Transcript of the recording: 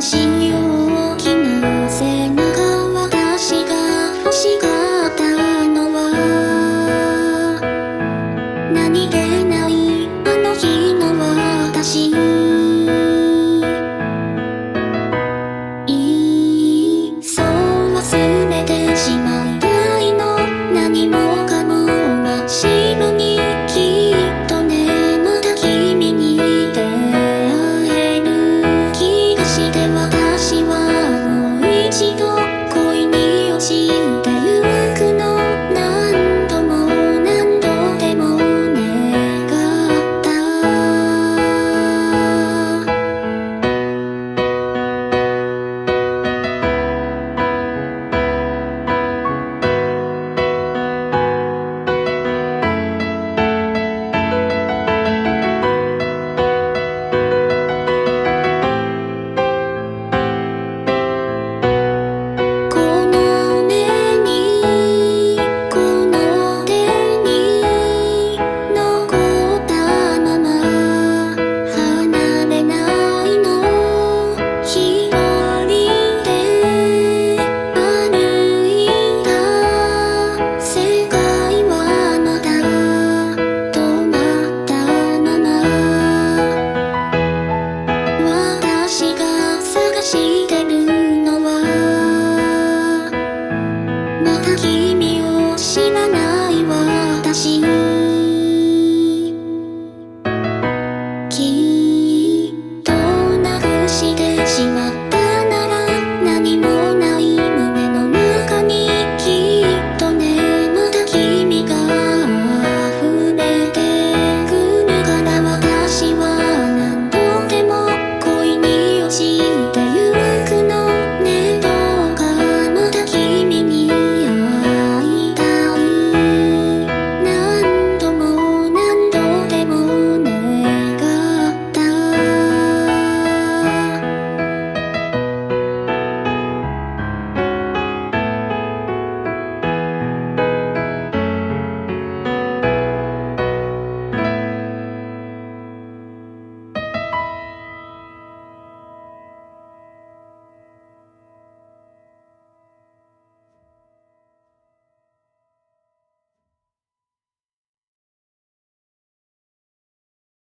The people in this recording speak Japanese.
心。如して私君を知らないわ